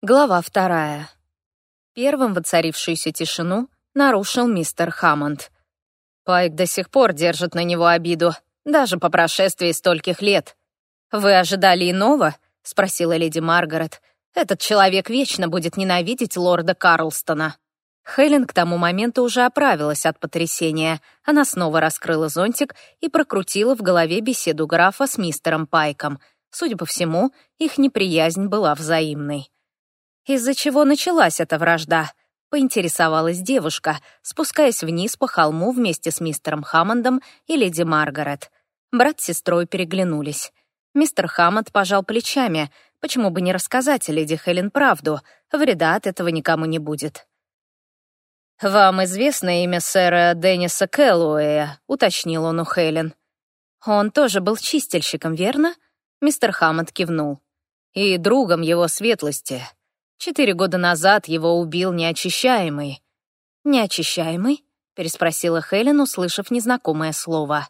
Глава вторая. Первым воцарившуюся тишину нарушил мистер Хаммонд. Пайк до сих пор держит на него обиду, даже по прошествии стольких лет. «Вы ожидали иного?» — спросила леди Маргарет. «Этот человек вечно будет ненавидеть лорда Карлстона». Хелен к тому моменту уже оправилась от потрясения. Она снова раскрыла зонтик и прокрутила в голове беседу графа с мистером Пайком. Судя по всему, их неприязнь была взаимной. Из-за чего началась эта вражда? Поинтересовалась девушка, спускаясь вниз по холму вместе с мистером Хаммондом и леди Маргарет. Брат с сестрой переглянулись. Мистер Хаммонд пожал плечами. Почему бы не рассказать леди Хелен правду? Вреда от этого никому не будет. «Вам известно имя сэра Денниса Кэллоуэя?» — уточнил он у Хелен. «Он тоже был чистильщиком, верно?» Мистер Хаммонд кивнул. «И другом его светлости. Четыре года назад его убил неочищаемый». «Неочищаемый?» — переспросила Хелен, услышав незнакомое слово.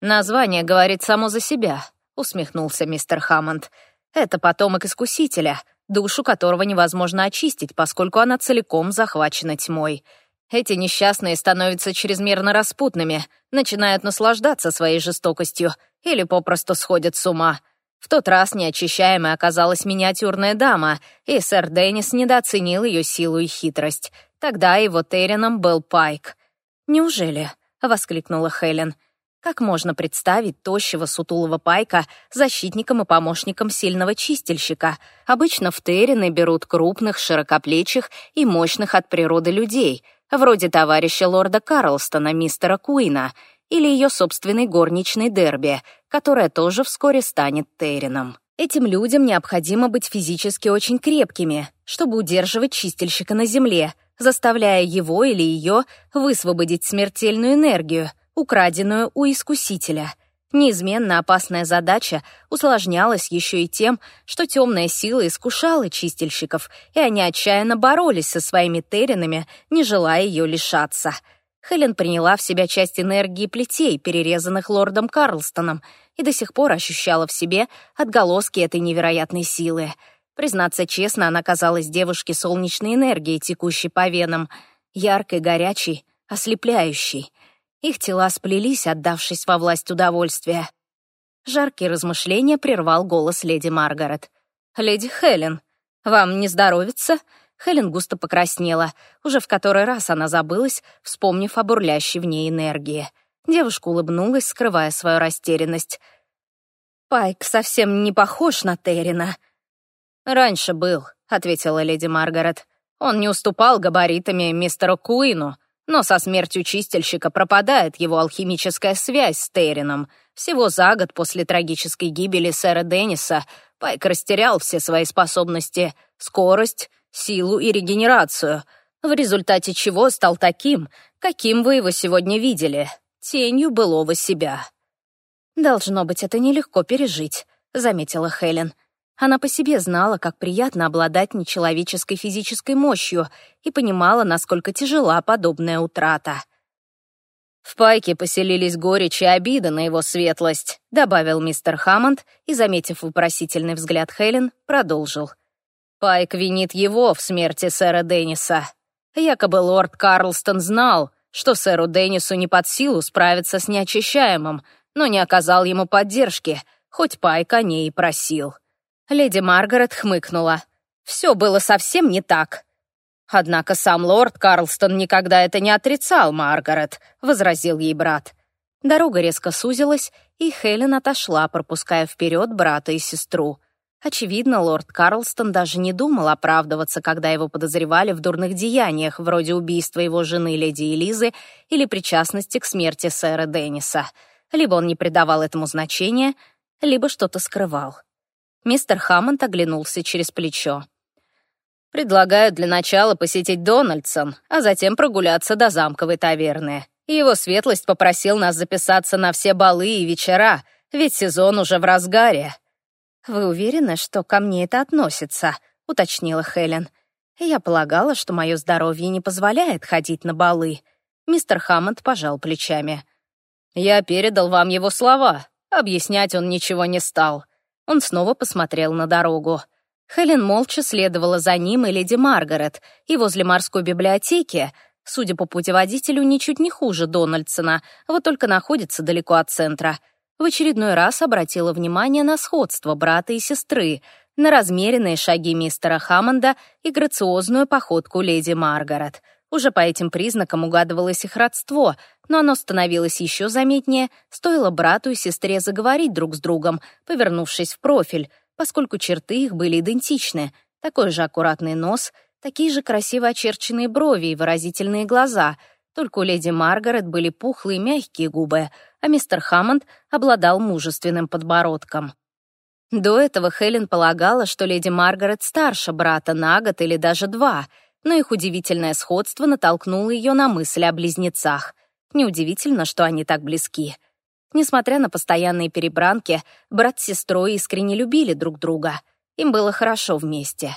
«Название говорит само за себя», — усмехнулся мистер Хаммонд. «Это потомок Искусителя, душу которого невозможно очистить, поскольку она целиком захвачена тьмой. Эти несчастные становятся чрезмерно распутными, начинают наслаждаться своей жестокостью или попросту сходят с ума». В тот раз неочищаемой оказалась миниатюрная дама, и сэр Деннис недооценил ее силу и хитрость. Тогда его Террином был Пайк. «Неужели?» — воскликнула Хелен. «Как можно представить тощего сутулого Пайка защитником и помощником сильного чистильщика? Обычно в Террины берут крупных, широкоплечих и мощных от природы людей, вроде товарища лорда Карлстона, мистера Куина, или ее собственной горничной Дерби, которая тоже вскоре станет Террином. Этим людям необходимо быть физически очень крепкими, чтобы удерживать чистильщика на земле, заставляя его или ее высвободить смертельную энергию, украденную у искусителя. Неизменно опасная задача усложнялась еще и тем, что темная сила искушала чистильщиков, и они отчаянно боролись со своими терринами, не желая ее лишаться — Хелен приняла в себя часть энергии плетей, перерезанных лордом Карлстоном, и до сих пор ощущала в себе отголоски этой невероятной силы. Признаться честно, она казалась девушке солнечной энергией, текущей по венам, яркой, горячей, ослепляющей. Их тела сплелись, отдавшись во власть удовольствия. Жаркие размышления прервал голос леди Маргарет. «Леди Хелен, вам не здоровится?» Хелен густо покраснела. Уже в который раз она забылась, вспомнив о бурлящей в ней энергии. Девушка улыбнулась, скрывая свою растерянность. «Пайк совсем не похож на Террина». «Раньше был», — ответила леди Маргарет. «Он не уступал габаритами мистеру Куину, но со смертью чистильщика пропадает его алхимическая связь с Террином. Всего за год после трагической гибели сэра Денниса Пайк растерял все свои способности, скорость, силу и регенерацию, в результате чего стал таким, каким вы его сегодня видели, тенью былого себя. «Должно быть, это нелегко пережить», — заметила Хелен. Она по себе знала, как приятно обладать нечеловеческой физической мощью и понимала, насколько тяжела подобная утрата. «В Пайке поселились горечь и обида на его светлость», — добавил мистер Хаммонд и, заметив вопросительный взгляд Хелен, продолжил. Пайк винит его в смерти сэра Денниса. Якобы лорд Карлстон знал, что сэру Деннису не под силу справиться с неочищаемым, но не оказал ему поддержки, хоть Пайк о ней и просил. Леди Маргарет хмыкнула. Все было совсем не так. Однако сам лорд Карлстон никогда это не отрицал, Маргарет, возразил ей брат. Дорога резко сузилась, и Хелен отошла, пропуская вперед брата и сестру. Очевидно, лорд Карлстон даже не думал оправдываться, когда его подозревали в дурных деяниях, вроде убийства его жены леди Элизы или причастности к смерти сэра Денниса. Либо он не придавал этому значения, либо что-то скрывал. Мистер Хаммонд оглянулся через плечо. «Предлагаю для начала посетить Дональдсон, а затем прогуляться до замковой таверны. Его светлость попросил нас записаться на все балы и вечера, ведь сезон уже в разгаре». «Вы уверены, что ко мне это относится?» — уточнила Хелен. «Я полагала, что мое здоровье не позволяет ходить на балы». Мистер Хаммонд пожал плечами. «Я передал вам его слова. Объяснять он ничего не стал». Он снова посмотрел на дорогу. Хелен молча следовала за ним и леди Маргарет, и возле морской библиотеки, судя по путеводителю, ничуть не хуже Дональдсона, вот только находится далеко от центра, в очередной раз обратила внимание на сходство брата и сестры, на размеренные шаги мистера Хаммонда и грациозную походку леди Маргарет. Уже по этим признакам угадывалось их родство, но оно становилось еще заметнее, стоило брату и сестре заговорить друг с другом, повернувшись в профиль, поскольку черты их были идентичны. Такой же аккуратный нос, такие же красиво очерченные брови и выразительные глаза. Только у леди Маргарет были пухлые мягкие губы, а мистер Хаммонд обладал мужественным подбородком. До этого Хелен полагала, что леди Маргарет старше брата на год или даже два, но их удивительное сходство натолкнуло ее на мысль о близнецах. Неудивительно, что они так близки. Несмотря на постоянные перебранки, брат с сестрой искренне любили друг друга. Им было хорошо вместе.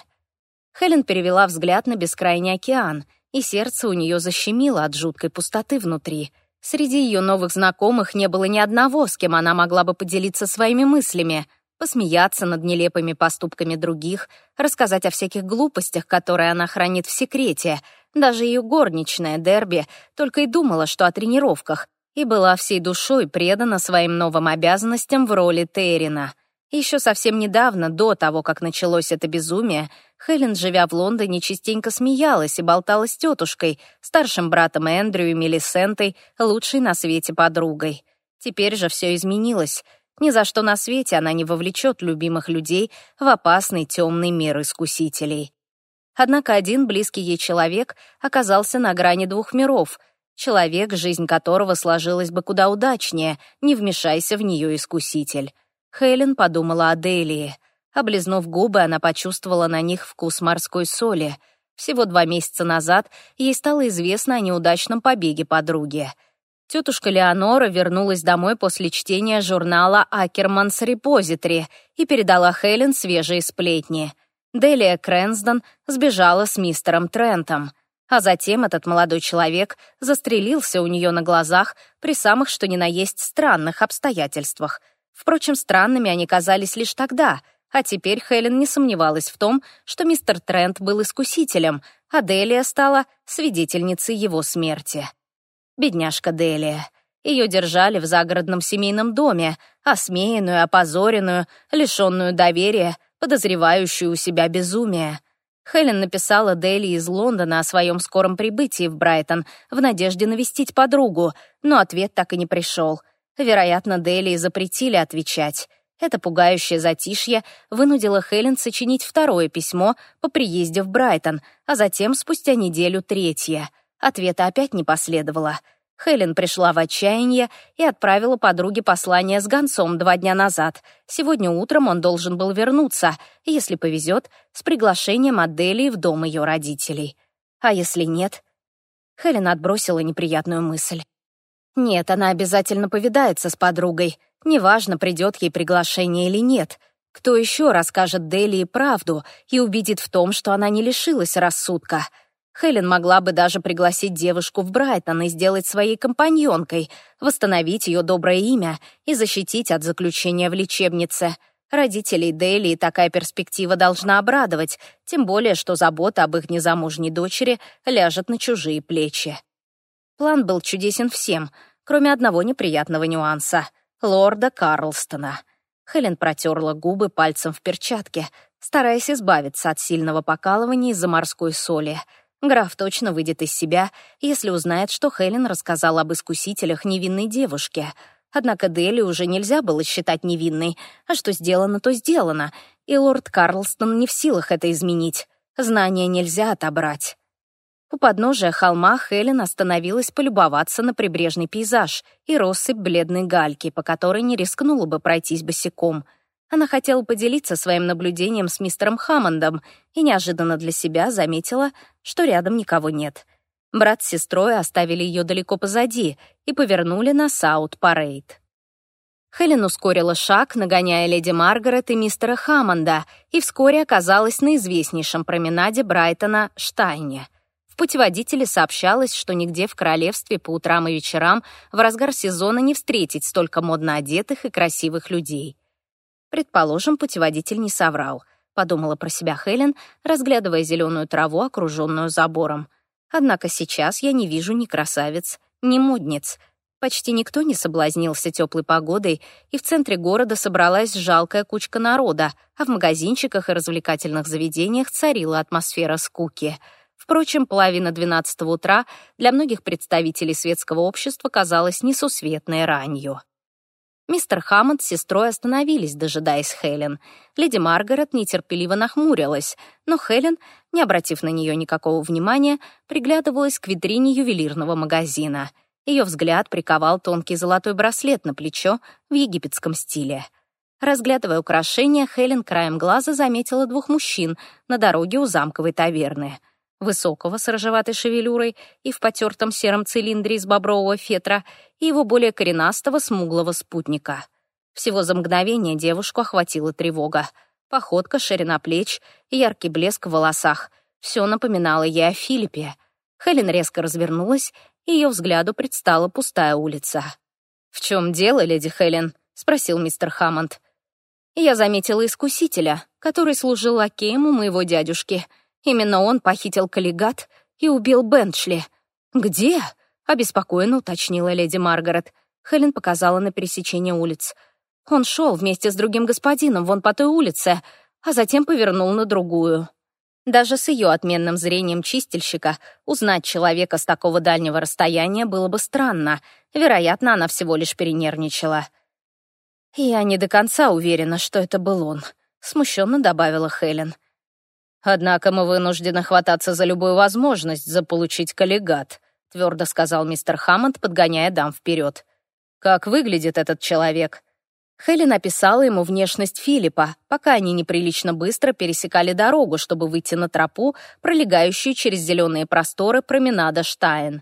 Хелен перевела взгляд на бескрайний океан, и сердце у нее защемило от жуткой пустоты внутри. Среди ее новых знакомых не было ни одного, с кем она могла бы поделиться своими мыслями, посмеяться над нелепыми поступками других, рассказать о всяких глупостях, которые она хранит в секрете. Даже ее горничная Дерби только и думала, что о тренировках, и была всей душой предана своим новым обязанностям в роли Террина. Еще совсем недавно, до того, как началось это безумие, Хелен, живя в Лондоне, частенько смеялась и болтала с тетушкой, старшим братом Эндрю и Мелисентой, лучшей на свете подругой. Теперь же все изменилось. Ни за что на свете она не вовлечет любимых людей в опасный темный мир искусителей. Однако один близкий ей человек оказался на грани двух миров — Человек, жизнь которого сложилась бы куда удачнее, не вмешайся в нее искуситель. Хелен подумала о Делии. Облизнув губы, она почувствовала на них вкус морской соли. Всего два месяца назад ей стало известно о неудачном побеге подруги. Тетушка Леонора вернулась домой после чтения журнала «Акерманс Репозитри» и передала Хелен свежие сплетни. Делия Крэнсдон сбежала с мистером Трентом — а затем этот молодой человек застрелился у нее на глазах при самых что ни на есть странных обстоятельствах. Впрочем, странными они казались лишь тогда, а теперь Хелен не сомневалась в том, что мистер Трент был искусителем, а Делия стала свидетельницей его смерти. Бедняжка Делия. Ее держали в загородном семейном доме, осмеянную, опозоренную, лишенную доверия, подозревающую у себя безумие. Хелен написала Дели из Лондона о своем скором прибытии в Брайтон в надежде навестить подругу, но ответ так и не пришел. Вероятно, Дели запретили отвечать. Это пугающее затишье вынудило Хелен сочинить второе письмо по приезде в Брайтон, а затем спустя неделю третье. Ответа опять не последовало — Хелен пришла в отчаяние и отправила подруге послание с гонцом два дня назад. Сегодня утром он должен был вернуться, если повезет, с приглашением от в дом ее родителей. А если нет? Хелен отбросила неприятную мысль. Нет, она обязательно повидается с подругой. Неважно, придет ей приглашение или нет. Кто еще расскажет Делии правду и убедит в том, что она не лишилась рассудка — Хелен могла бы даже пригласить девушку в Брайтон и сделать своей компаньонкой, восстановить ее доброе имя и защитить от заключения в лечебнице. Родителей Дели такая перспектива должна обрадовать, тем более, что забота об их незамужней дочери ляжет на чужие плечи. План был чудесен всем, кроме одного неприятного нюанса — лорда Карлстона. Хелен протерла губы пальцем в перчатке, стараясь избавиться от сильного покалывания из-за морской соли — Граф точно выйдет из себя, если узнает, что Хелен рассказала об искусителях невинной девушке. Однако Дели уже нельзя было считать невинной, а что сделано, то сделано, и лорд Карлстон не в силах это изменить. Знания нельзя отобрать. У подножия холма Хелен остановилась полюбоваться на прибрежный пейзаж и россыпь бледной гальки, по которой не рискнула бы пройтись босиком — она хотела поделиться своим наблюдением с мистером Хаммондом и неожиданно для себя заметила, что рядом никого нет. Брат с сестрой оставили ее далеко позади и повернули на Саут-Парейд. Хелен ускорила шаг, нагоняя леди Маргарет и мистера Хаммонда, и вскоре оказалась на известнейшем променаде Брайтона Штайне. В путеводителе сообщалось, что нигде в королевстве по утрам и вечерам в разгар сезона не встретить столько модно одетых и красивых людей — Предположим, путеводитель не соврал. подумала про себя Хелен, разглядывая зеленую траву, окруженную забором. Однако сейчас я не вижу ни красавиц, ни модниц. Почти никто не соблазнился теплой погодой, и в центре города собралась жалкая кучка народа, а в магазинчиках и развлекательных заведениях царила атмосфера скуки. Впрочем, половина двенадцатого утра для многих представителей светского общества казалась несусветной ранью. Мистер Хаммонд с сестрой остановились, дожидаясь Хелен. Леди Маргарет нетерпеливо нахмурилась, но Хелен, не обратив на нее никакого внимания, приглядывалась к витрине ювелирного магазина. Ее взгляд приковал тонкий золотой браслет на плечо в египетском стиле. Разглядывая украшения, Хелен краем глаза заметила двух мужчин на дороге у замковой таверны — высокого с рыжеватой шевелюрой и в потертом сером цилиндре из бобрового фетра, и его более коренастого смуглого спутника. Всего за мгновение девушку охватила тревога. Походка, ширина плеч, яркий блеск в волосах. Все напоминало ей о Филиппе. Хелен резко развернулась, и ее взгляду предстала пустая улица. «В чем дело, леди Хелен?» — спросил мистер Хаммонд. «Я заметила искусителя, который служил лакеем у моего дядюшки», Именно он похитил коллегат и убил Бентшли. «Где?» — обеспокоенно уточнила леди Маргарет. Хелен показала на пересечение улиц. Он шел вместе с другим господином вон по той улице, а затем повернул на другую. Даже с ее отменным зрением чистильщика узнать человека с такого дальнего расстояния было бы странно. Вероятно, она всего лишь перенервничала. «Я не до конца уверена, что это был он», — смущенно добавила Хелен. «Однако мы вынуждены хвататься за любую возможность заполучить коллегат», твердо сказал мистер Хаммонд, подгоняя дам вперед. «Как выглядит этот человек?» Хелен описала ему внешность Филиппа, пока они неприлично быстро пересекали дорогу, чтобы выйти на тропу, пролегающую через зеленые просторы променада Штайн.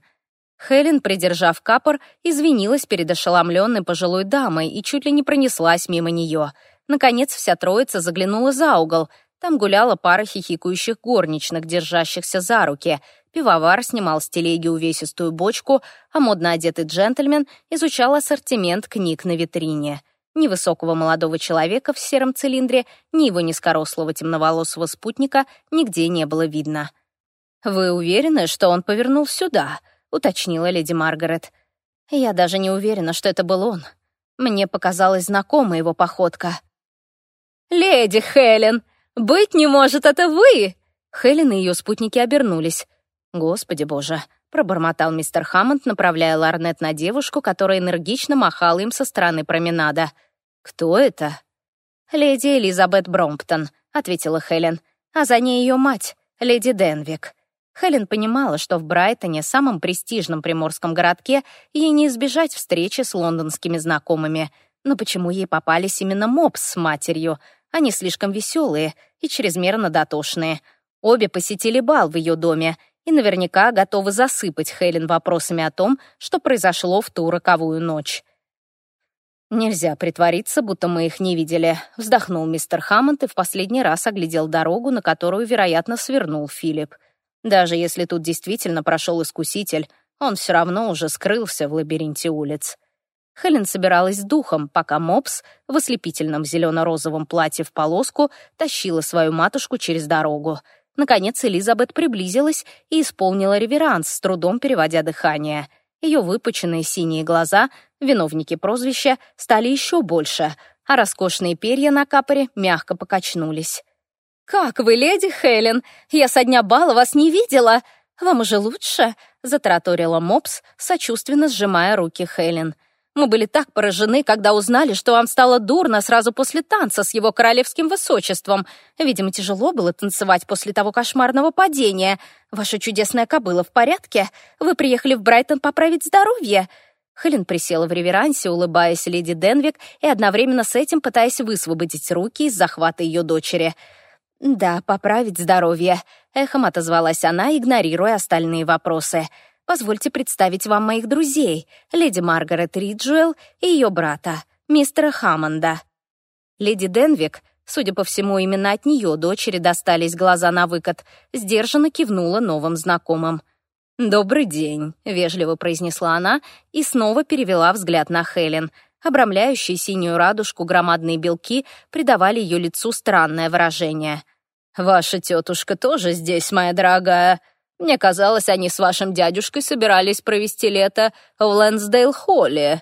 Хелен, придержав капор, извинилась перед ошеломленной пожилой дамой и чуть ли не пронеслась мимо нее. Наконец вся троица заглянула за угол — там гуляла пара хихикающих горничных, держащихся за руки. Пивовар снимал с телеги увесистую бочку, а модно одетый джентльмен изучал ассортимент книг на витрине. Ни высокого молодого человека в сером цилиндре, ни его низкорослого темноволосого спутника нигде не было видно. «Вы уверены, что он повернул сюда?» — уточнила леди Маргарет. «Я даже не уверена, что это был он. Мне показалась знакома его походка». «Леди Хелен!» «Быть не может, это вы!» Хелен и ее спутники обернулись. «Господи боже!» — пробормотал мистер Хаммонд, направляя ларнет на девушку, которая энергично махала им со стороны променада. «Кто это?» «Леди Элизабет Бромптон», — ответила Хелен. «А за ней ее мать, леди Денвик». Хелен понимала, что в Брайтоне, самом престижном приморском городке, ей не избежать встречи с лондонскими знакомыми. Но почему ей попались именно мопс с матерью? Они слишком веселые и чрезмерно дотошные. Обе посетили бал в ее доме и наверняка готовы засыпать Хелен вопросами о том, что произошло в ту роковую ночь. «Нельзя притвориться, будто мы их не видели», — вздохнул мистер Хаммонд и в последний раз оглядел дорогу, на которую, вероятно, свернул Филипп. Даже если тут действительно прошел искуситель, он все равно уже скрылся в лабиринте улиц. Хелен собиралась духом, пока Мопс в ослепительном зелено-розовом платье в полоску тащила свою матушку через дорогу. Наконец Элизабет приблизилась и исполнила реверанс, с трудом переводя дыхание. Ее выпученные синие глаза, виновники прозвища, стали еще больше, а роскошные перья на капоре мягко покачнулись. «Как вы, леди Хелен? Я со дня бала вас не видела. Вам уже лучше?» — затраторила Мопс, сочувственно сжимая руки Хелен. Мы были так поражены, когда узнали, что вам стало дурно сразу после танца с его королевским высочеством. Видимо, тяжело было танцевать после того кошмарного падения. Ваша чудесная кобыла в порядке? Вы приехали в Брайтон поправить здоровье?» Хелен присела в реверансе, улыбаясь леди Денвик и одновременно с этим пытаясь высвободить руки из захвата ее дочери. «Да, поправить здоровье», — эхом отозвалась она, игнорируя остальные вопросы. Позвольте представить вам моих друзей, леди Маргарет Риджуэлл и ее брата, мистера Хаммонда. Леди Денвик, судя по всему, именно от нее дочери достались глаза на выкат, сдержанно кивнула новым знакомым. «Добрый день», — вежливо произнесла она и снова перевела взгляд на Хелен. Обрамляющие синюю радужку громадные белки придавали ее лицу странное выражение. «Ваша тетушка тоже здесь, моя дорогая. Мне казалось, они с вашим дядюшкой собирались провести лето в Лэнсдейл-холле».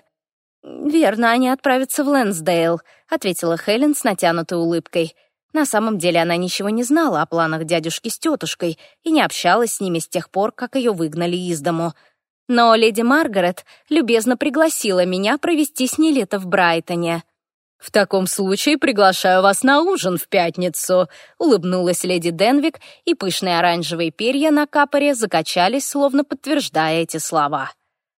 «Верно, они отправятся в Лэнсдейл», — ответила Хелен с натянутой улыбкой. На самом деле она ничего не знала о планах дядюшки с тетушкой и не общалась с ними с тех пор, как ее выгнали из дому. Но леди Маргарет любезно пригласила меня провести с ней лето в Брайтоне. «В таком случае приглашаю вас на ужин в пятницу», — улыбнулась леди Денвик, и пышные оранжевые перья на капоре закачались, словно подтверждая эти слова.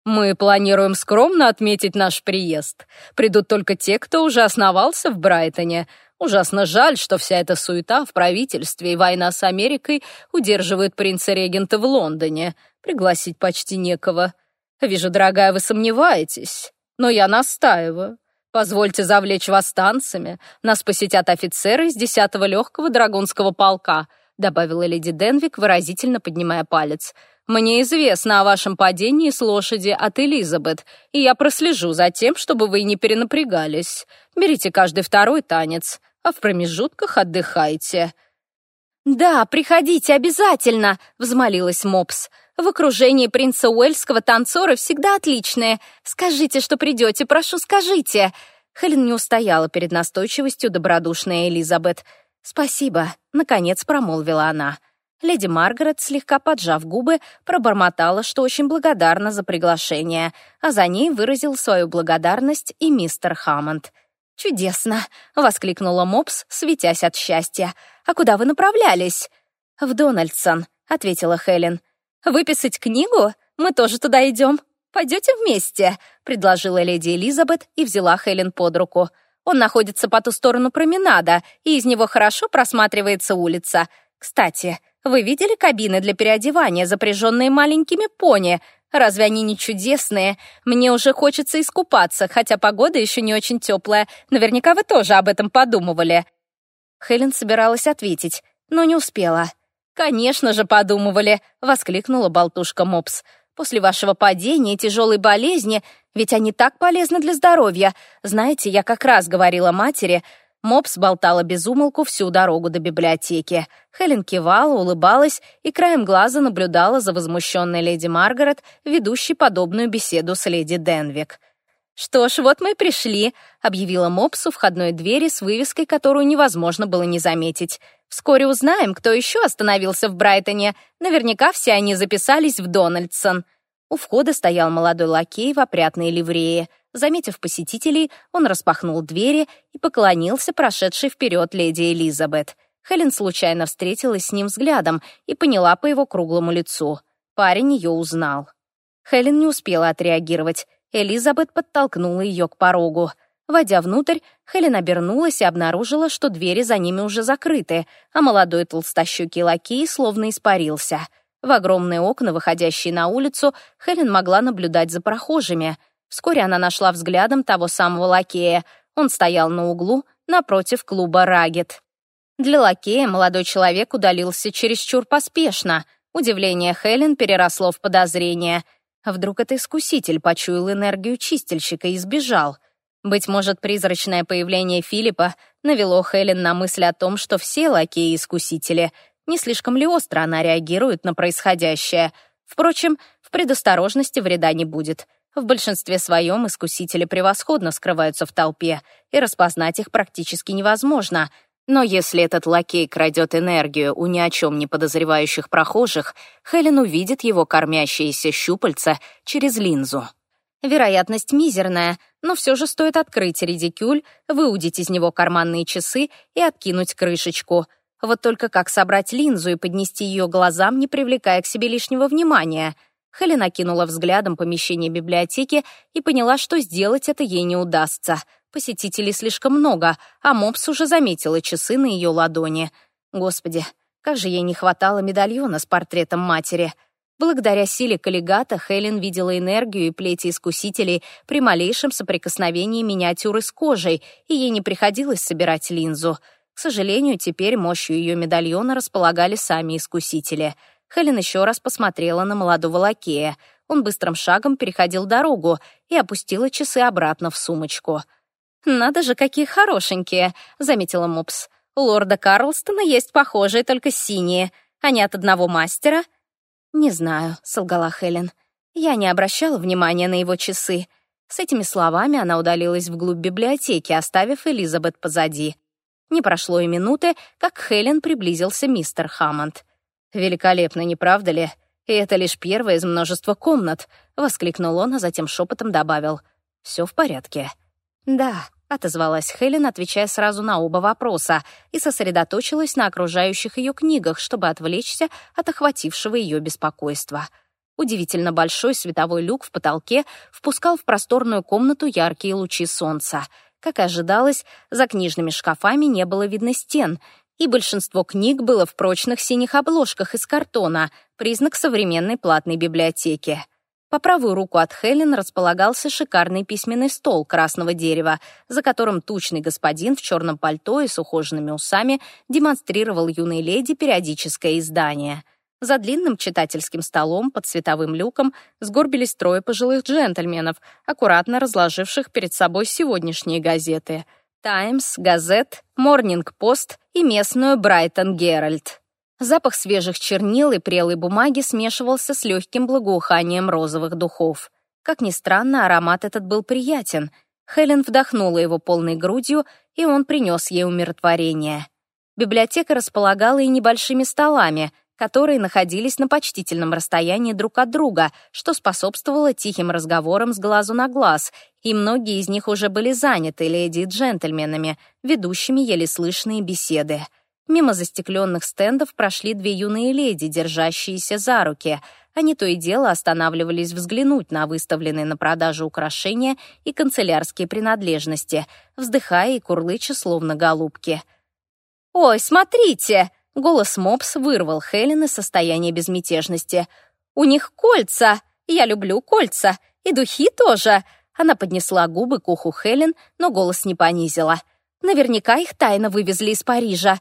«Мы планируем скромно отметить наш приезд. Придут только те, кто уже основался в Брайтоне. Ужасно жаль, что вся эта суета в правительстве и война с Америкой удерживает принца-регента в Лондоне. Пригласить почти некого. Вижу, дорогая, вы сомневаетесь, но я настаиваю. Позвольте завлечь вас танцами. Нас посетят офицеры из 10-го легкого драгунского полка», добавила леди Денвик, выразительно поднимая палец. «Мне известно о вашем падении с лошади от Элизабет, и я прослежу за тем, чтобы вы не перенапрягались. Берите каждый второй танец а в промежутках отдыхайте». «Да, приходите обязательно!» — взмолилась Мопс. «В окружении принца Уэльского танцоры всегда отличные. Скажите, что придете, прошу, скажите!» Хелен не устояла перед настойчивостью добродушная Элизабет. «Спасибо», — наконец промолвила она. Леди Маргарет, слегка поджав губы, пробормотала, что очень благодарна за приглашение, а за ней выразил свою благодарность и мистер Хаммонд. «Чудесно!» — воскликнула Мопс, светясь от счастья. «А куда вы направлялись?» «В Дональдсон», — ответила Хелен. «Выписать книгу? Мы тоже туда идем. Пойдете вместе?» — предложила леди Элизабет и взяла Хелен под руку. «Он находится по ту сторону променада, и из него хорошо просматривается улица. Кстати, вы видели кабины для переодевания, запряженные маленькими пони? Разве они не чудесные? Мне уже хочется искупаться, хотя погода еще не очень теплая. Наверняка вы тоже об этом подумывали». Хелен собиралась ответить, но не успела. «Конечно же подумывали!» — воскликнула болтушка Мопс. «После вашего падения и тяжелой болезни, ведь они так полезны для здоровья. Знаете, я как раз говорила матери, Мопс болтала без умолку всю дорогу до библиотеки. Хелен кивала, улыбалась и краем глаза наблюдала за возмущенной леди Маргарет, ведущей подобную беседу с леди Денвик. «Что ж, вот мы и пришли», — объявила Мопс у входной двери с вывеской, которую невозможно было не заметить. «Вскоре узнаем, кто еще остановился в Брайтоне. Наверняка все они записались в Дональдсон». У входа стоял молодой лакей в опрятной ливрее — Заметив посетителей, он распахнул двери и поклонился прошедшей вперед леди Элизабет. Хелен случайно встретилась с ним взглядом и поняла по его круглому лицу. Парень ее узнал. Хелен не успела отреагировать. Элизабет подтолкнула ее к порогу. Войдя внутрь, Хелен обернулась и обнаружила, что двери за ними уже закрыты, а молодой толстощекий лакей словно испарился. В огромные окна, выходящие на улицу, Хелен могла наблюдать за прохожими — Вскоре она нашла взглядом того самого лакея. Он стоял на углу напротив клуба «Рагет». Для лакея молодой человек удалился чересчур поспешно. Удивление Хелен переросло в подозрение. Вдруг это искуситель почуял энергию чистильщика и сбежал. Быть может, призрачное появление Филиппа навело Хелен на мысль о том, что все лакеи-искусители. Не слишком ли остро она реагирует на происходящее? Впрочем, в предосторожности вреда не будет — в большинстве своем искусители превосходно скрываются в толпе, и распознать их практически невозможно. Но если этот лакей крадет энергию у ни о чем не подозревающих прохожих, Хелен увидит его кормящиеся щупальца через линзу. Вероятность мизерная, но все же стоит открыть редикюль, выудить из него карманные часы и откинуть крышечку. Вот только как собрать линзу и поднести ее глазам, не привлекая к себе лишнего внимания — Хелена кинула взглядом помещение библиотеки и поняла, что сделать это ей не удастся. Посетителей слишком много, а Мопс уже заметила часы на ее ладони. Господи, как же ей не хватало медальона с портретом матери. Благодаря силе коллегата Хелен видела энергию и плети искусителей при малейшем соприкосновении миниатюры с кожей, и ей не приходилось собирать линзу. К сожалению, теперь мощью ее медальона располагали сами искусители — Хелен еще раз посмотрела на молодого лакея. Он быстрым шагом переходил дорогу и опустила часы обратно в сумочку. «Надо же, какие хорошенькие», — заметила Мопс. «У лорда Карлстона есть похожие, только синие. Они от одного мастера?» «Не знаю», — солгала Хелен. Я не обращала внимания на его часы. С этими словами она удалилась вглубь библиотеки, оставив Элизабет позади. Не прошло и минуты, как Хелен приблизился мистер Хаммонд. «Великолепно, не правда ли? И это лишь первая из множества комнат», — воскликнул он, а затем шепотом добавил. «Все в порядке». «Да», — отозвалась Хелен, отвечая сразу на оба вопроса, и сосредоточилась на окружающих ее книгах, чтобы отвлечься от охватившего ее беспокойства. Удивительно большой световой люк в потолке впускал в просторную комнату яркие лучи солнца. Как и ожидалось, за книжными шкафами не было видно стен, и большинство книг было в прочных синих обложках из картона, признак современной платной библиотеки. По правую руку от Хелен располагался шикарный письменный стол красного дерева, за которым тучный господин в черном пальто и с ухоженными усами демонстрировал юной леди периодическое издание — за длинным читательским столом под световым люком сгорбились трое пожилых джентльменов, аккуратно разложивших перед собой сегодняшние газеты «Таймс», «Газет», «Морнинг-Пост» и местную «Брайтон Геральт». Запах свежих чернил и прелой бумаги смешивался с легким благоуханием розовых духов. Как ни странно, аромат этот был приятен. Хелен вдохнула его полной грудью, и он принес ей умиротворение. Библиотека располагала и небольшими столами — которые находились на почтительном расстоянии друг от друга, что способствовало тихим разговорам с глазу на глаз, и многие из них уже были заняты леди и джентльменами, ведущими еле слышные беседы. Мимо застекленных стендов прошли две юные леди, держащиеся за руки. Они то и дело останавливались взглянуть на выставленные на продажу украшения и канцелярские принадлежности, вздыхая и курлыча, словно голубки. «Ой, смотрите!» Голос Мопс вырвал Хелен из состояния безмятежности. «У них кольца! Я люблю кольца! И духи тоже!» Она поднесла губы к уху Хелен, но голос не понизила. «Наверняка их тайно вывезли из Парижа».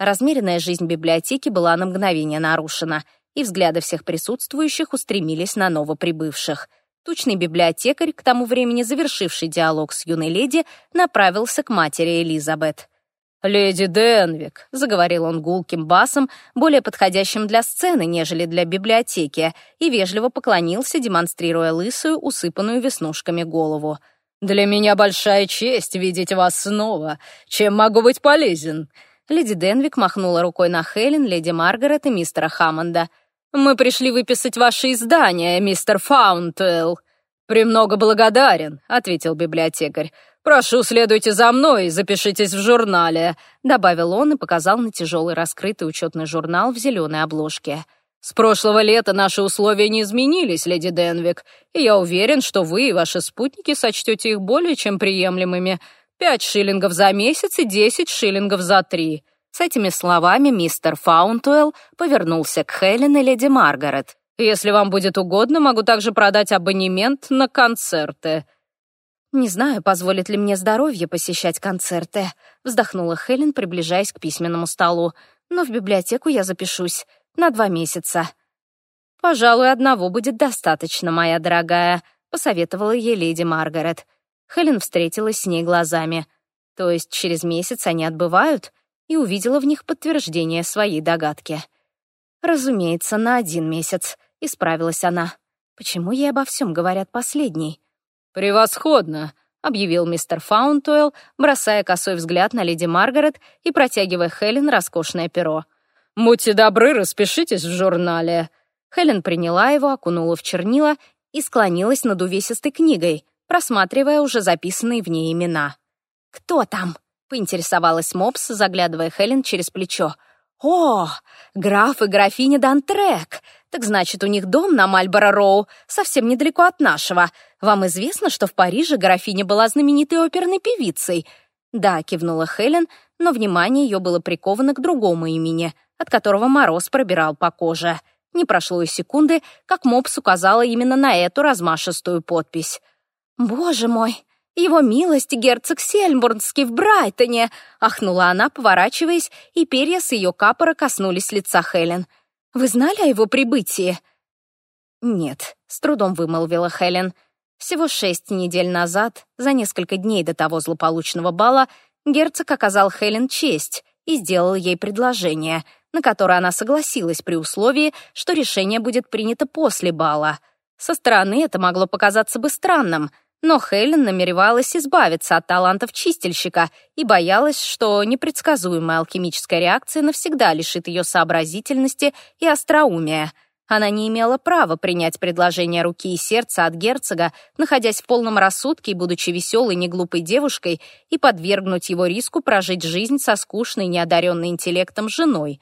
Размеренная жизнь библиотеки была на мгновение нарушена, и взгляды всех присутствующих устремились на новоприбывших. Тучный библиотекарь, к тому времени завершивший диалог с юной леди, направился к матери Элизабет. «Леди Денвик», — заговорил он гулким басом, более подходящим для сцены, нежели для библиотеки, и вежливо поклонился, демонстрируя лысую, усыпанную веснушками голову. «Для меня большая честь видеть вас снова. Чем могу быть полезен?» Леди Денвик махнула рукой на Хелен, леди Маргарет и мистера Хаммонда. «Мы пришли выписать ваше издание, мистер Фаунтуэлл». «Премного благодарен», — ответил библиотекарь. «Прошу, следуйте за мной и запишитесь в журнале», — добавил он и показал на тяжелый раскрытый учетный журнал в зеленой обложке. «С прошлого лета наши условия не изменились, леди Денвик, и я уверен, что вы и ваши спутники сочтете их более чем приемлемыми. Пять шиллингов за месяц и десять шиллингов за три». С этими словами мистер Фаунтуэлл повернулся к Хелен и леди Маргарет. «Если вам будет угодно, могу также продать абонемент на концерты». «Не знаю, позволит ли мне здоровье посещать концерты», — вздохнула Хелен, приближаясь к письменному столу. «Но в библиотеку я запишусь на два месяца». «Пожалуй, одного будет достаточно, моя дорогая», — посоветовала ей леди Маргарет. Хелен встретилась с ней глазами. То есть через месяц они отбывают, и увидела в них подтверждение своей догадки. «Разумеется, на один месяц», — исправилась она. «Почему ей обо всем говорят последний?» «Превосходно!» — объявил мистер Фаунтуэлл, бросая косой взгляд на леди Маргарет и протягивая Хелен роскошное перо. «Будьте добры, распишитесь в журнале». Хелен приняла его, окунула в чернила и склонилась над увесистой книгой, просматривая уже записанные в ней имена. «Кто там?» — поинтересовалась Мопс, заглядывая Хелен через плечо. «О, граф и графиня Дантрек! Так значит, у них дом на Мальборо-Роу, совсем недалеко от нашего. Вам известно, что в Париже графиня была знаменитой оперной певицей?» «Да», — кивнула Хелен, но внимание ее было приковано к другому имени, от которого мороз пробирал по коже. Не прошло и секунды, как Мопс указала именно на эту размашистую подпись. «Боже мой, его милость герцог Сельмбурнский в Брайтоне!» — ахнула она, поворачиваясь, и перья с ее капора коснулись лица Хелен. «Вы знали о его прибытии?» «Нет», — с трудом вымолвила Хелен. Всего шесть недель назад, за несколько дней до того злополучного бала, герцог оказал Хелен честь и сделал ей предложение, на которое она согласилась при условии, что решение будет принято после бала. Со стороны это могло показаться бы странным, но Хелен намеревалась избавиться от талантов чистильщика и боялась, что непредсказуемая алхимическая реакция навсегда лишит ее сообразительности и остроумия. Она не имела права принять предложение руки и сердца от герцога, находясь в полном рассудке и будучи веселой, неглупой девушкой, и подвергнуть его риску прожить жизнь со скучной, неодаренной интеллектом женой.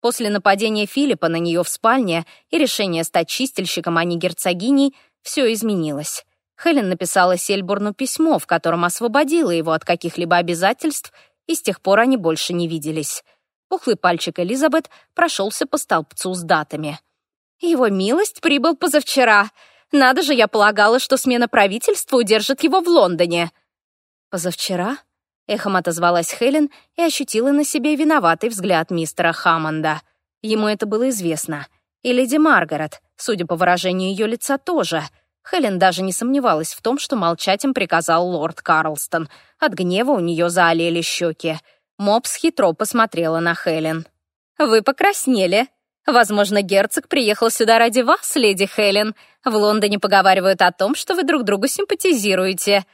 После нападения Филиппа на нее в спальне и решения стать чистильщиком, а не герцогиней, все изменилось. Хелен написала Сельбурну письмо, в котором освободила его от каких-либо обязательств, и с тех пор они больше не виделись. Пухлый пальчик Элизабет прошелся по столбцу с датами. «Его милость прибыл позавчера. Надо же, я полагала, что смена правительства удержит его в Лондоне». «Позавчера?» — эхом отозвалась Хелен и ощутила на себе виноватый взгляд мистера Хаммонда. Ему это было известно. И леди Маргарет, судя по выражению ее лица, тоже — Хелен даже не сомневалась в том, что молчать им приказал лорд Карлстон. От гнева у нее заолели щеки. Мопс хитро посмотрела на Хелен. «Вы покраснели. Возможно, герцог приехал сюда ради вас, леди Хелен. В Лондоне поговаривают о том, что вы друг другу симпатизируете».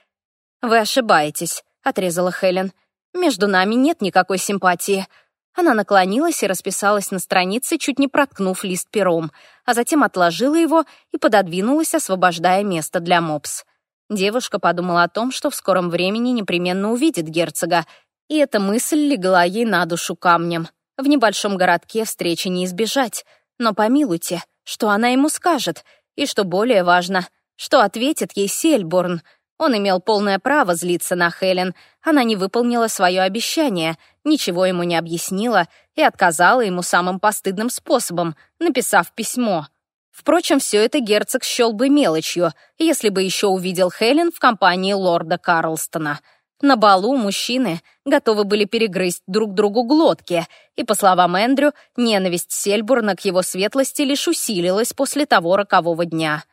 «Вы ошибаетесь», — отрезала Хелен. «Между нами нет никакой симпатии. Она наклонилась и расписалась на странице, чуть не проткнув лист пером, а затем отложила его и пододвинулась, освобождая место для мопс. Девушка подумала о том, что в скором времени непременно увидит герцога, и эта мысль легла ей на душу камнем. В небольшом городке встречи не избежать, но помилуйте, что она ему скажет, и, что более важно, что ответит ей Сельборн — он имел полное право злиться на Хелен. Она не выполнила свое обещание, ничего ему не объяснила и отказала ему самым постыдным способом, написав письмо. Впрочем, все это герцог счел бы мелочью, если бы еще увидел Хелен в компании лорда Карлстона. На балу мужчины готовы были перегрызть друг другу глотки, и, по словам Эндрю, ненависть Сельбурна к его светлости лишь усилилась после того рокового дня.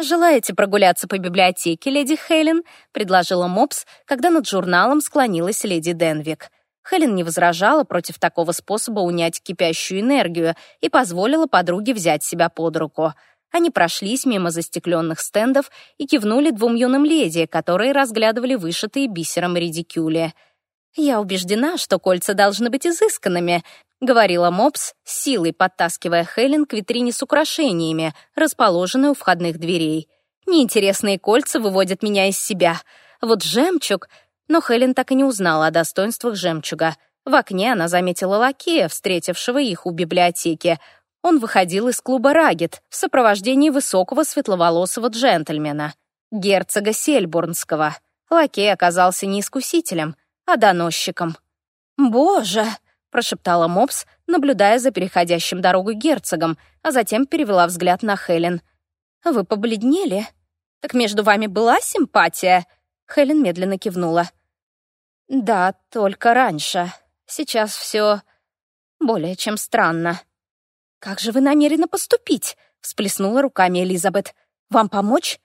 «Желаете прогуляться по библиотеке, леди Хелен?» — предложила Мопс, когда над журналом склонилась леди Денвик. Хелен не возражала против такого способа унять кипящую энергию и позволила подруге взять себя под руку. Они прошлись мимо застекленных стендов и кивнули двум юным леди, которые разглядывали вышитые бисером редикюли. «Я убеждена, что кольца должны быть изысканными», — говорила Мопс, силой подтаскивая Хелен к витрине с украшениями, расположенной у входных дверей. «Неинтересные кольца выводят меня из себя. Вот жемчуг...» Но Хелен так и не узнала о достоинствах жемчуга. В окне она заметила лакея, встретившего их у библиотеки. Он выходил из клуба «Рагет» в сопровождении высокого светловолосого джентльмена, герцога Сельбурнского. Лакей оказался не искусителем, а доносчиком. «Боже!» — прошептала Мопс, наблюдая за переходящим дорогу герцогом, а затем перевела взгляд на Хелен. «Вы побледнели? Так между вами была симпатия?» Хелен медленно кивнула. «Да, только раньше. Сейчас все более чем странно». «Как же вы намерены поступить?» — всплеснула руками Элизабет. «Вам помочь?»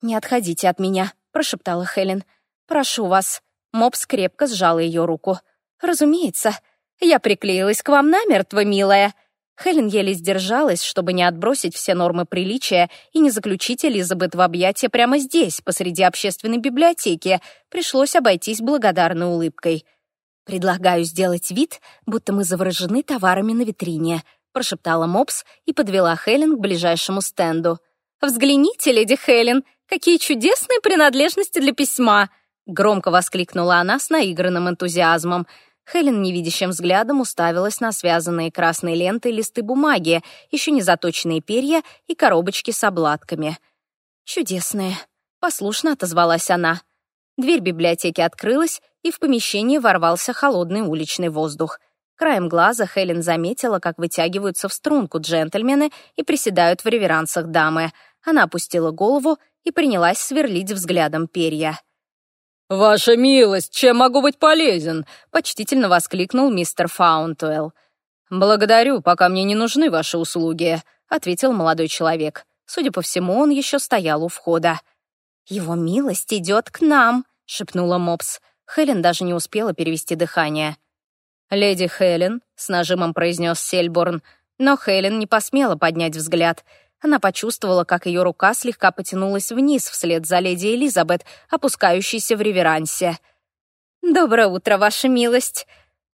«Не отходите от меня», — прошептала Хелен. «Прошу вас». Мопс крепко сжала ее руку. «Разумеется. Я приклеилась к вам намертво, милая». Хелен еле сдержалась, чтобы не отбросить все нормы приличия и не заключить Элизабет в объятия прямо здесь, посреди общественной библиотеки. Пришлось обойтись благодарной улыбкой. «Предлагаю сделать вид, будто мы заворожены товарами на витрине», прошептала Мопс и подвела Хелен к ближайшему стенду. «Взгляните, леди Хелен, какие чудесные принадлежности для письма!» Громко воскликнула она с наигранным энтузиазмом — Хелен невидящим взглядом уставилась на связанные красной лентой листы бумаги, еще не заточенные перья и коробочки с обладками. «Чудесные», — послушно отозвалась она. Дверь библиотеки открылась, и в помещение ворвался холодный уличный воздух. Краем глаза Хелен заметила, как вытягиваются в струнку джентльмены и приседают в реверансах дамы. Она опустила голову и принялась сверлить взглядом перья. «Ваша милость, чем могу быть полезен?» — почтительно воскликнул мистер Фаунтуэлл. «Благодарю, пока мне не нужны ваши услуги», — ответил молодой человек. Судя по всему, он еще стоял у входа. «Его милость идет к нам», — шепнула Мопс. Хелен даже не успела перевести дыхание. «Леди Хелен», — с нажимом произнес Сельборн, но Хелен не посмела поднять взгляд. Она почувствовала, как ее рука слегка потянулась вниз вслед за леди Элизабет, опускающейся в реверансе. «Доброе утро, ваша милость!»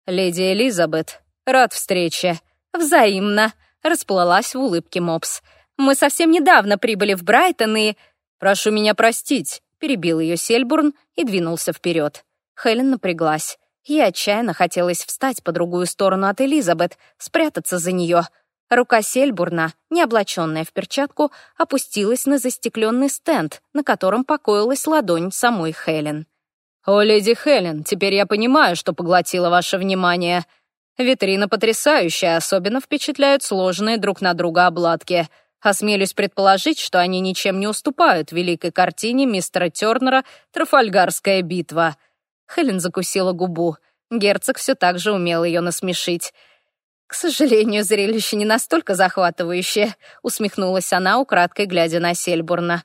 «Леди Элизабет, рад встрече!» «Взаимно!» — расплылась в улыбке Мопс. «Мы совсем недавно прибыли в Брайтон и...» «Прошу меня простить», — перебил ее Сельбурн и двинулся вперед. Хелен напряглась. Ей отчаянно хотелось встать по другую сторону от Элизабет, спрятаться за нее. Рука Сельбурна, не облаченная в перчатку, опустилась на застекленный стенд, на котором покоилась ладонь самой Хелен. «О, леди Хелен, теперь я понимаю, что поглотила ваше внимание. Витрина потрясающая, особенно впечатляют сложные друг на друга обладки. Осмелюсь предположить, что они ничем не уступают великой картине мистера Тернера «Трафальгарская битва». Хелен закусила губу. Герцог все так же умел ее насмешить. «К сожалению, зрелище не настолько захватывающее», — усмехнулась она, украдкой глядя на Сельбурна.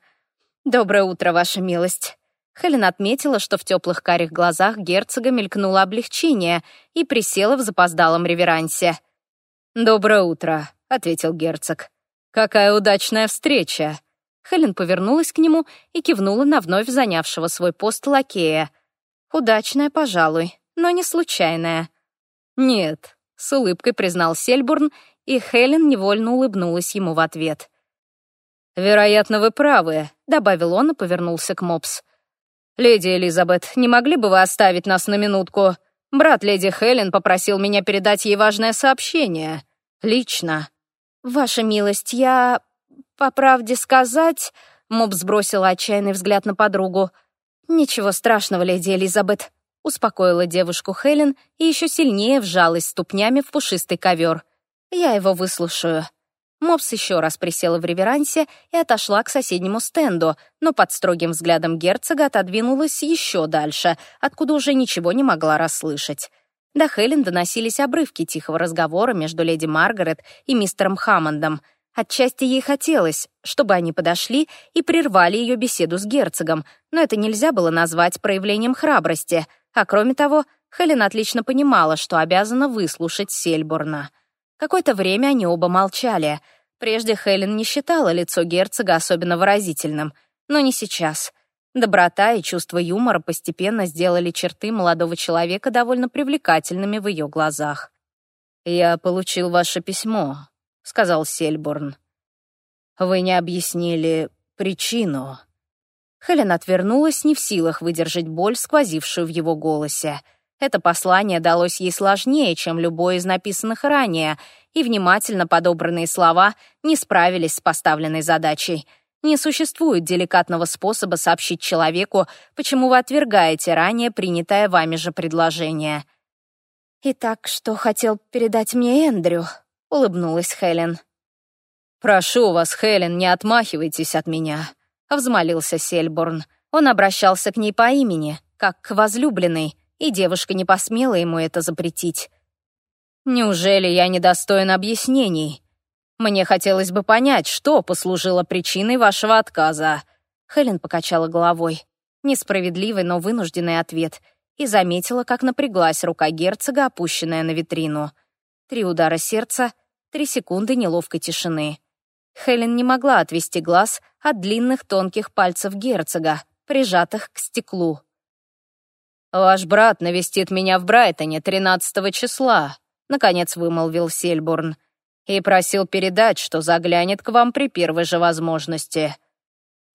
«Доброе утро, ваша милость». Хелен отметила, что в теплых карих глазах герцога мелькнуло облегчение и присела в запоздалом реверансе. «Доброе утро», — ответил герцог. «Какая удачная встреча!» Хелен повернулась к нему и кивнула на вновь занявшего свой пост лакея — Удачная, пожалуй, но не случайная. Нет, с улыбкой признал Сельбурн, и Хелен невольно улыбнулась ему в ответ. «Вероятно, вы правы», — добавил он и повернулся к Мопс. «Леди Элизабет, не могли бы вы оставить нас на минутку? Брат леди Хелен попросил меня передать ей важное сообщение. Лично». «Ваша милость, я... по правде сказать...» Мопс бросила отчаянный взгляд на подругу. «Ничего страшного, леди Элизабет», — успокоила девушку Хелен и еще сильнее вжалась ступнями в пушистый ковер. «Я его выслушаю». Мопс еще раз присела в реверансе и отошла к соседнему стенду, но под строгим взглядом герцога отодвинулась еще дальше, откуда уже ничего не могла расслышать. До Хелен доносились обрывки тихого разговора между леди Маргарет и мистером Хаммондом — Отчасти ей хотелось, чтобы они подошли и прервали ее беседу с герцогом, но это нельзя было назвать проявлением храбрости, а кроме того, Хелен отлично понимала, что обязана выслушать Сельбурна. Какое-то время они оба молчали. Прежде Хелен не считала лицо герцога особенно выразительным, но не сейчас. Доброта и чувство юмора постепенно сделали черты молодого человека довольно привлекательными в ее глазах. «Я получил ваше письмо», — сказал Сельборн. «Вы не объяснили причину». Хелен отвернулась, не в силах выдержать боль, сквозившую в его голосе. Это послание далось ей сложнее, чем любое из написанных ранее, и внимательно подобранные слова не справились с поставленной задачей. Не существует деликатного способа сообщить человеку, почему вы отвергаете ранее принятое вами же предложение. «Итак, что хотел передать мне Эндрю?» улыбнулась Хелен. «Прошу вас, Хелен, не отмахивайтесь от меня», — взмолился Сельборн. Он обращался к ней по имени, как к возлюбленной, и девушка не посмела ему это запретить. «Неужели я недостоин объяснений? Мне хотелось бы понять, что послужило причиной вашего отказа». Хелен покачала головой. Несправедливый, но вынужденный ответ. И заметила, как напряглась рука герцога, опущенная на витрину. Три удара сердца, Три секунды неловкой тишины. Хелен не могла отвести глаз от длинных тонких пальцев герцога, прижатых к стеклу. «Ваш брат навестит меня в Брайтоне 13 числа», — наконец вымолвил Сельбурн, «и просил передать, что заглянет к вам при первой же возможности».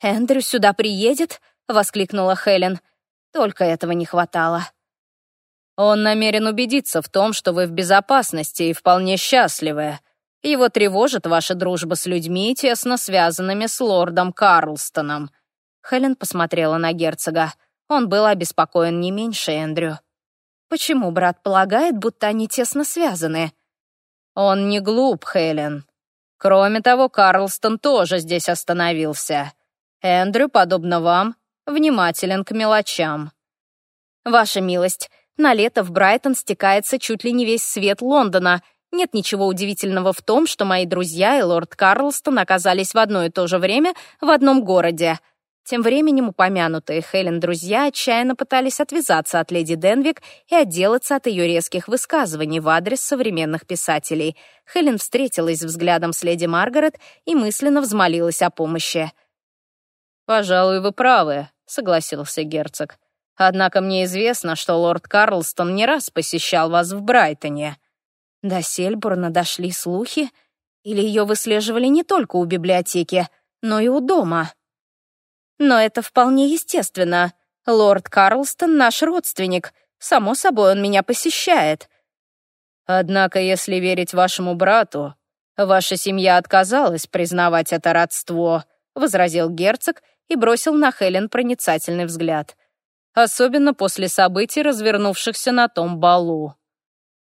«Эндрю сюда приедет?» — воскликнула Хелен. Только этого не хватало. «Он намерен убедиться в том, что вы в безопасности и вполне счастливы», его тревожит ваша дружба с людьми, тесно связанными с лордом Карлстоном». Хелен посмотрела на герцога. Он был обеспокоен не меньше Эндрю. «Почему брат полагает, будто они тесно связаны?» «Он не глуп, Хелен. Кроме того, Карлстон тоже здесь остановился. Эндрю, подобно вам, внимателен к мелочам». «Ваша милость, на лето в Брайтон стекается чуть ли не весь свет Лондона, Нет ничего удивительного в том, что мои друзья и лорд Карлстон оказались в одно и то же время в одном городе. Тем временем упомянутые Хелен друзья отчаянно пытались отвязаться от леди Денвик и отделаться от ее резких высказываний в адрес современных писателей. Хелен встретилась взглядом с леди Маргарет и мысленно взмолилась о помощи. «Пожалуй, вы правы», — согласился герцог. «Однако мне известно, что лорд Карлстон не раз посещал вас в Брайтоне». До Сельбурна дошли слухи? Или ее выслеживали не только у библиотеки, но и у дома? Но это вполне естественно. Лорд Карлстон — наш родственник. Само собой, он меня посещает. Однако, если верить вашему брату, ваша семья отказалась признавать это родство, — возразил герцог и бросил на Хелен проницательный взгляд. Особенно после событий, развернувшихся на том балу.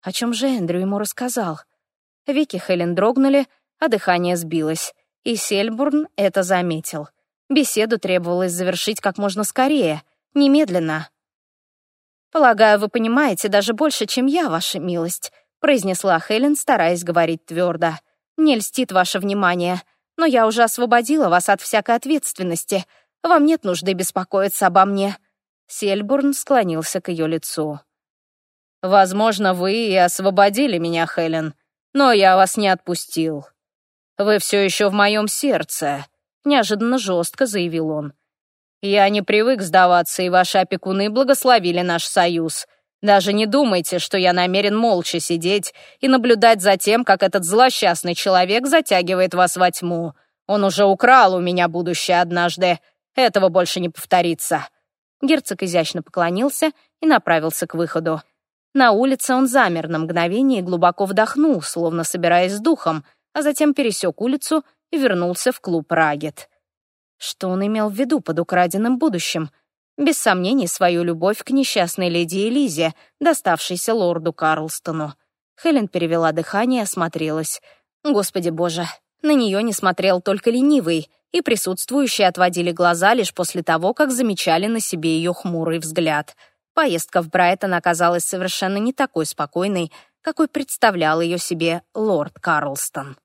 О чем же Эндрю ему рассказал? Веки Хелен дрогнули, а дыхание сбилось, и Сельбурн это заметил. Беседу требовалось завершить как можно скорее, немедленно. «Полагаю, вы понимаете даже больше, чем я, ваша милость», произнесла Хелен, стараясь говорить твердо. «Не льстит ваше внимание, но я уже освободила вас от всякой ответственности. Вам нет нужды беспокоиться обо мне». Сельбурн склонился к ее лицу. «Возможно, вы и освободили меня, Хелен, но я вас не отпустил. Вы все еще в моем сердце, неожиданно жестко заявил он. «Я не привык сдаваться, и ваши опекуны благословили наш союз. Даже не думайте, что я намерен молча сидеть и наблюдать за тем, как этот злосчастный человек затягивает вас во тьму. Он уже украл у меня будущее однажды. Этого больше не повторится». Герцог изящно поклонился и направился к выходу. На улице он замер на мгновение и глубоко вдохнул, словно собираясь с духом, а затем пересек улицу и вернулся в клуб «Рагет». Что он имел в виду под украденным будущим? Без сомнений, свою любовь к несчастной леди Элизе, доставшейся лорду Карлстону. Хелен перевела дыхание и осмотрелась. Господи боже, на нее не смотрел только ленивый, и присутствующие отводили глаза лишь после того, как замечали на себе ее хмурый взгляд. Поездка в Брайтон оказалась совершенно не такой спокойной, какой представлял ее себе лорд Карлстон.